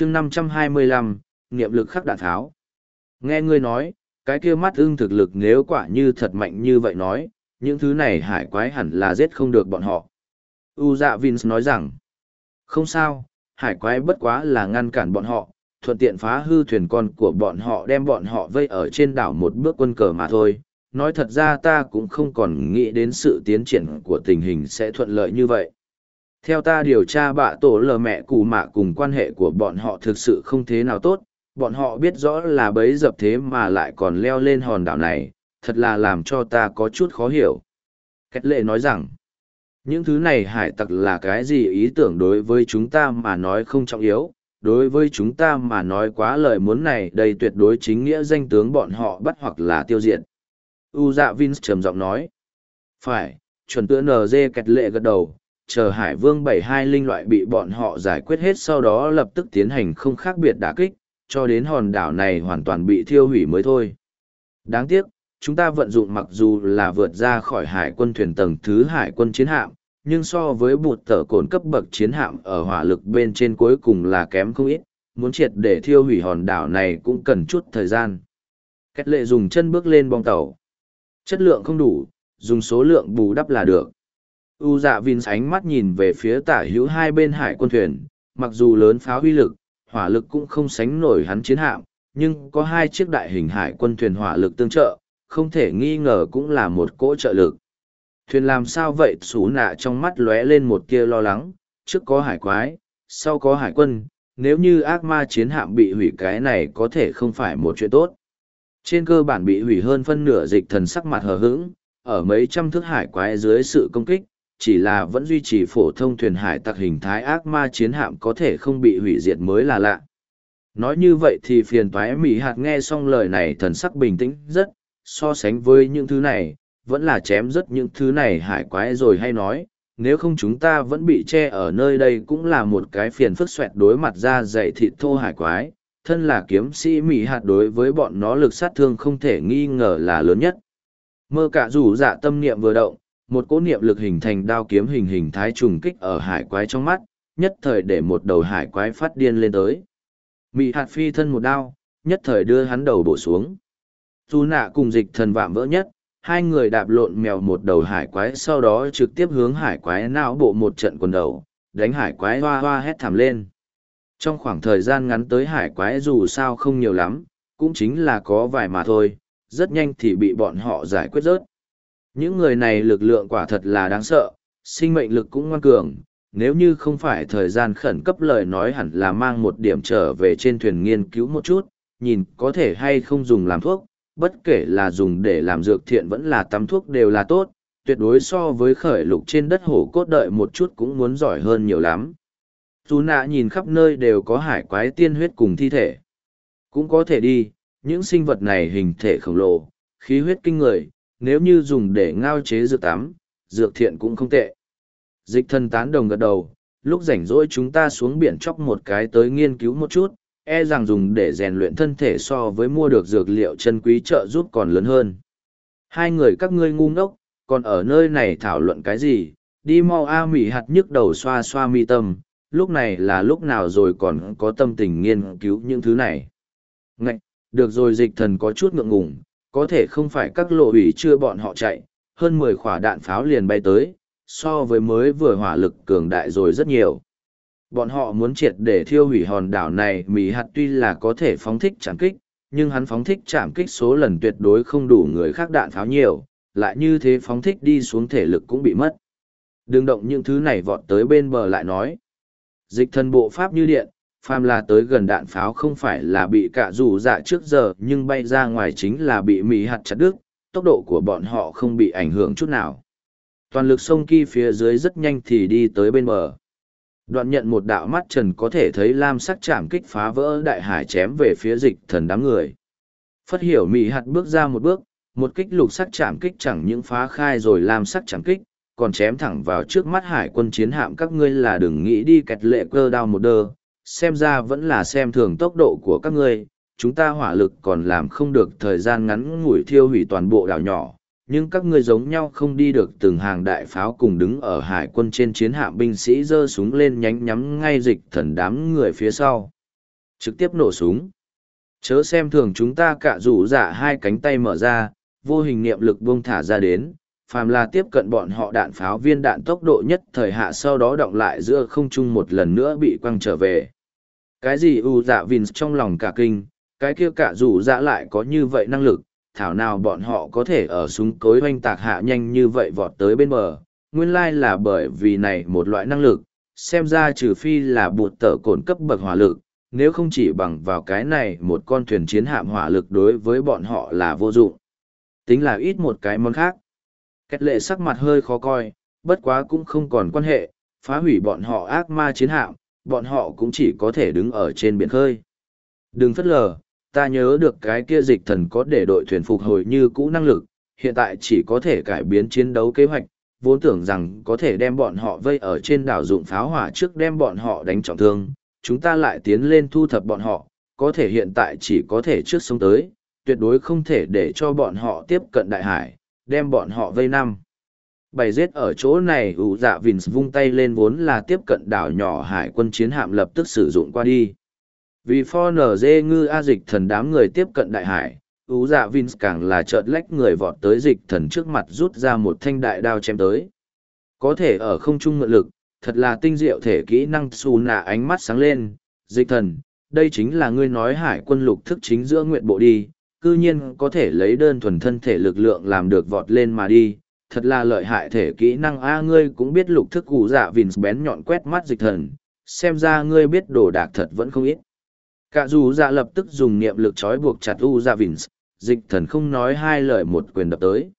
chương năm trăm hai mươi lăm, niệm lực khắc đạn tháo. Nghe ngươi nói, cái kia mắt ưng thực lực nếu quả như thật mạnh như vậy nói, những thứ này hải quái hẳn là giết không được bọn họ. U dạ vince nói rằng, không sao, hải quái bất quá là ngăn cản bọn họ, thuận tiện phá hư thuyền con của bọn họ đem bọn họ vây ở trên đảo một bước quân cờ mà thôi. Nói thật ra ta cũng không còn nghĩ đến sự tiến triển của tình hình sẽ thuận lợi như vậy theo ta điều tra bạ tổ lờ mẹ cù mạ cùng quan hệ của bọn họ thực sự không thế nào tốt, bọn họ biết rõ là bấy dập thế mà lại còn leo lên hòn đảo này, thật là làm cho ta có chút khó hiểu. Cách lệ nói rằng, những thứ này hải tặc là cái gì ý tưởng đối với chúng ta mà nói không trọng yếu, đối với chúng ta mà nói quá lời muốn này, đây tuyệt đối chính nghĩa danh tướng bọn họ bắt hoặc là tiêu diệt. U dạ vince trầm giọng nói, phải, chuẩn tựa nd kẹt lệ gật đầu chờ hải vương bảy hai linh loại bị bọn họ giải quyết hết sau đó lập tức tiến hành không khác biệt đả kích, cho đến hòn đảo này hoàn toàn bị thiêu hủy mới thôi. Đáng tiếc, chúng ta vận dụng mặc dù là vượt ra khỏi hải quân thuyền tầng thứ hải quân chiến hạm, nhưng so với bụt tở cồn cấp bậc chiến hạm ở hỏa lực bên trên cuối cùng là kém không ít, muốn triệt để thiêu hủy hòn đảo này cũng cần chút thời gian. Cách lệ dùng chân bước lên bong tàu. Chất lượng không đủ, dùng số lượng bù đắp là được u dạ Vinh ánh mắt nhìn về phía tả hữu hai bên hải quân thuyền, mặc dù lớn pháo huy lực, hỏa lực cũng không sánh nổi hắn chiến hạm, nhưng có hai chiếc đại hình hải quân thuyền hỏa lực tương trợ, không thể nghi ngờ cũng là một cỗ trợ lực. Thuyền làm sao vậy? Xú nạ trong mắt lóe lên một tia lo lắng. Trước có hải quái, sau có hải quân, nếu như ác ma chiến hạm bị hủy cái này có thể không phải một chuyện tốt. Trên cơ bản bị hủy hơn phân nửa dịch thần sắc mặt hờ hững, ở mấy trăm thước hải quái dưới sự công kích chỉ là vẫn duy trì phổ thông thuyền hải tặc hình thái ác ma chiến hạm có thể không bị hủy diệt mới là lạ nói như vậy thì phiền toái mỹ hạt nghe xong lời này thần sắc bình tĩnh rất so sánh với những thứ này vẫn là chém rất những thứ này hải quái rồi hay nói, nếu không chúng ta vẫn bị che ở nơi đây cũng là một cái phiền phức xoẹt đối mặt ra dày thịt thô hải quái, thân là kiếm sĩ mỹ hạt đối với bọn nó lực sát thương không thể nghi ngờ là lớn nhất. Mơ cả rủ dạ tâm niệm vừa động, một cỗ niệm lực hình thành đao kiếm hình hình thái trùng kích ở hải quái trong mắt, nhất thời để một đầu hải quái phát điên lên tới. Mị hạt phi thân một đao, nhất thời đưa hắn đầu bổ xuống. Dù nạ cùng dịch thần vạm vỡ nhất, hai người đạp lộn mèo một đầu hải quái sau đó trực tiếp hướng hải quái não bộ một trận quần đầu, đánh hải quái hoa hoa hét thảm lên. Trong khoảng thời gian ngắn tới hải quái dù sao không nhiều lắm, cũng chính là có vài mà thôi, rất nhanh thì bị bọn họ giải quyết rớt. Những người này lực lượng quả thật là đáng sợ, sinh mệnh lực cũng ngoan cường, nếu như không phải thời gian khẩn cấp lời nói hẳn là mang một điểm trở về trên thuyền nghiên cứu một chút, nhìn có thể hay không dùng làm thuốc, bất kể là dùng để làm dược thiện vẫn là tắm thuốc đều là tốt, tuyệt đối so với khởi lục trên đất hổ cốt đợi một chút cũng muốn giỏi hơn nhiều lắm. Dù nạ nhìn khắp nơi đều có hải quái tiên huyết cùng thi thể. Cũng có thể đi, những sinh vật này hình thể khổng lồ, khí huyết kinh người, nếu như dùng để ngao chế dược tắm, dược thiện cũng không tệ. Dịch thần tán đồng gật đầu, lúc rảnh rỗi chúng ta xuống biển chóc một cái tới nghiên cứu một chút, e rằng dùng để rèn luyện thân thể so với mua được dược liệu chân quý trợ giúp còn lớn hơn. Hai người các ngươi ngu ngốc, còn ở nơi này thảo luận cái gì, đi mau A mỉ hạt nhức đầu xoa xoa mi tâm, lúc này là lúc nào rồi còn có tâm tình nghiên cứu những thứ này. Ngạch, được rồi dịch thần có chút ngượng ngùng, có thể không phải các lộ ủy chưa bọn họ chạy, hơn mười quả đạn pháo liền bay tới, so với mới vừa hỏa lực cường đại rồi rất nhiều. Bọn họ muốn triệt để thiêu hủy hòn đảo này mì hạt tuy là có thể phóng thích chạm kích nhưng hắn phóng thích chạm kích số lần tuyệt đối không đủ người khác đạn pháo nhiều lại như thế phóng thích đi xuống thể lực cũng bị mất. Đừng động những thứ này vọt tới bên bờ lại nói. Dịch thần bộ pháp như điện phàm là tới gần đạn pháo không phải là bị cả rủ dạ trước giờ nhưng bay ra ngoài chính là bị mỹ hạt chặt đứt tốc độ của bọn họ không bị ảnh hưởng chút nào. Toàn lực sông kỳ phía dưới rất nhanh thì đi tới bên bờ. Đoạn nhận một đạo mắt trần có thể thấy lam sắc chạm kích phá vỡ đại hải chém về phía dịch thần đám người. Phất hiểu mị hạt bước ra một bước, một kích lục sắc chạm kích chẳng những phá khai rồi lam sắc chạm kích, còn chém thẳng vào trước mắt hải quân chiến hạm các ngươi là đừng nghĩ đi kẹt lệ cơ đao một đơ, xem ra vẫn là xem thường tốc độ của các ngươi, chúng ta hỏa lực còn làm không được thời gian ngắn ngủi thiêu hủy toàn bộ đảo nhỏ, nhưng các ngươi giống nhau không đi được từng hàng đại pháo cùng đứng ở hải quân trên chiến hạm binh sĩ giơ súng lên nhánh nhắm ngay dịch thần đám người phía sau. Trực tiếp nổ súng. Chớ xem thường chúng ta cả rủ dạ hai cánh tay mở ra, vô hình niệm lực buông thả ra đến, phàm là tiếp cận bọn họ đạn pháo viên đạn tốc độ nhất thời hạ sau đó động lại giữa không trung một lần nữa bị quăng trở về. Cái gì u dạ vinh trong lòng cả kinh, cái kia cả dù dạ lại có như vậy năng lực, thảo nào bọn họ có thể ở súng cối hoanh tạc hạ nhanh như vậy vọt tới bên bờ, nguyên lai là bởi vì này một loại năng lực, xem ra trừ phi là bụt tở cồn cấp bậc hỏa lực, nếu không chỉ bằng vào cái này một con thuyền chiến hạm hỏa lực đối với bọn họ là vô dụng. Tính là ít một cái món khác. Kết lệ sắc mặt hơi khó coi, bất quá cũng không còn quan hệ, phá hủy bọn họ ác ma chiến hạm, bọn họ cũng chỉ có thể đứng ở trên biển khơi. Đừng phất lờ, ta nhớ được cái kia dịch thần có để đội thuyền phục hồi như cũ năng lực, hiện tại chỉ có thể cải biến chiến đấu kế hoạch, vốn tưởng rằng có thể đem bọn họ vây ở trên đảo dụng pháo hỏa trước đem bọn họ đánh trọng thương, chúng ta lại tiến lên thu thập bọn họ, có thể hiện tại chỉ có thể trước sống tới, tuyệt đối không thể để cho bọn họ tiếp cận đại hải, đem bọn họ vây năm. Bày giết ở chỗ này ủ dạ Vins vung tay lên vốn là tiếp cận đảo nhỏ hải quân chiến hạm lập tức sử dụng qua đi. Vì pho nở dê ngư A dịch thần đám người tiếp cận đại hải, ủ dạ Vins càng là chợt lách người vọt tới dịch thần trước mặt rút ra một thanh đại đao chém tới. Có thể ở không trung ngự lực, thật là tinh diệu thể kỹ năng xù nạ ánh mắt sáng lên, dịch thần, đây chính là ngươi nói hải quân lục thức chính giữa nguyện bộ đi, cư nhiên có thể lấy đơn thuần thân thể lực lượng làm được vọt lên mà đi, thật là lợi hại thể kỹ năng a ngươi cũng biết lục thức cụ dạ vìn bén nhọn quét mắt dịch thần, xem ra ngươi biết đồ đạc thật vẫn không ít. Cả dù dạ lập tức dùng niệm lực trói buộc chặt u dạ vìn, dịch thần không nói hai lời một quyền đập tới.